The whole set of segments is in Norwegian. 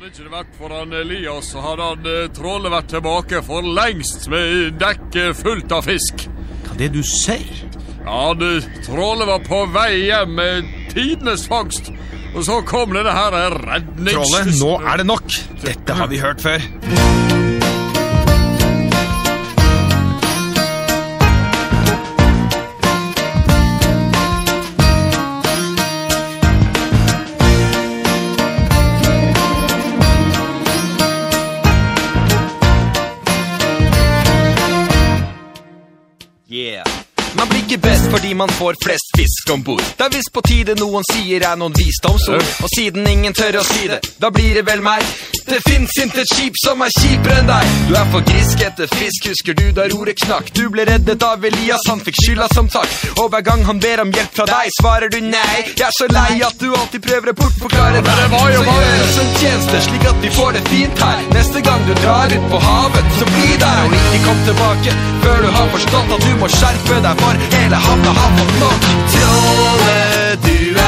Hadde ikke det vært for han Elias, så hadde han trålet Trolle vært tilbake for lengst med dekket fullt av fisk. Hva det du sier? Ja, det, Trolle var på vei hjem med tidenes fangst. Og så kom denne her rednings... Trolle, nå er det nok. Dette har vi hørt før. Yeah. Man blir ikke best fordi man får flest fisk om bord. Det er visst på tide noen sier er noen visdomsord. Og siden ingen tør å si det, da blir det vel meg. Det fins intet skip som er kjipere enn deg. Du er for grisk etter fisk, husker du da roret knakk? Du ble reddet av Elias, han fikk skylda som takk. Og hver gang han ber om hjelp fra deg, svarer du nei. Jeg er så lei at du alltid prøver å bortforklare deg. Så gjør oss en tjeneste, slik at vi får det fint her. Neste gang du drar ut på havet, så bli der og ikke kom tilbake før du har forstått at du må skjerpe deg, for hele havna har fått nok. Trolle, du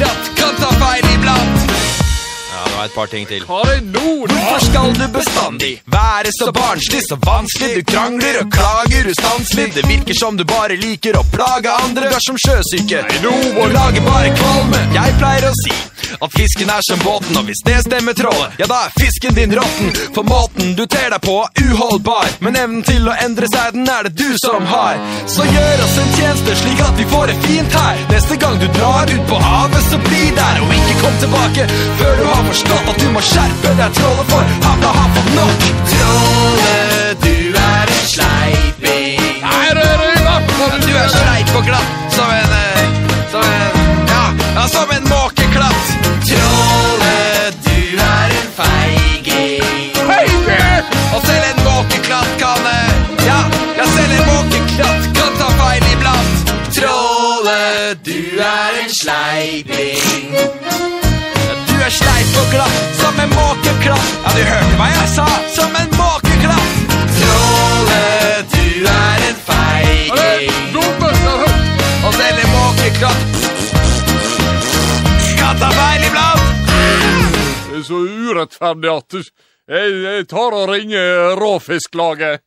måkeklatt kan ta feil iblant. Ja, det var et par ting til. Er nå? Hvorfor skal du bestandig være så barnslig, så vanskelig? Du krangler og klager ustanselig. Det virker som du bare liker å plage andre. Du er som sjøsyke. nå må Du lager bare kvalme. Jeg pleier å si at fisken er som båten, og hvis det stemmer trollet, ja da er fisken din råtten. For måten du ter deg på er uholdbar, men evnen til å endre seg, den er det du som har. Så gjør oss en tjeneste slik at vi får det fint her. Neste gang du drar ut på havet, så bli der, og ikke kom tilbake før du har forstått at du må skjerpe deg, trollet, for havna har fått nok. Trollet, en kan ta feil iblant. Trolle, du er en sleiping. Ja, du er sleip og glatt som en måkeklatt. Ja, du hørte hva jeg sa? Som en måkeklatt. Trolle, du er en feiging. Og selv en måkeklatt kan ta feil iblant. Det er så urettferdig at jeg, jeg tar og ringer Råfisklaget.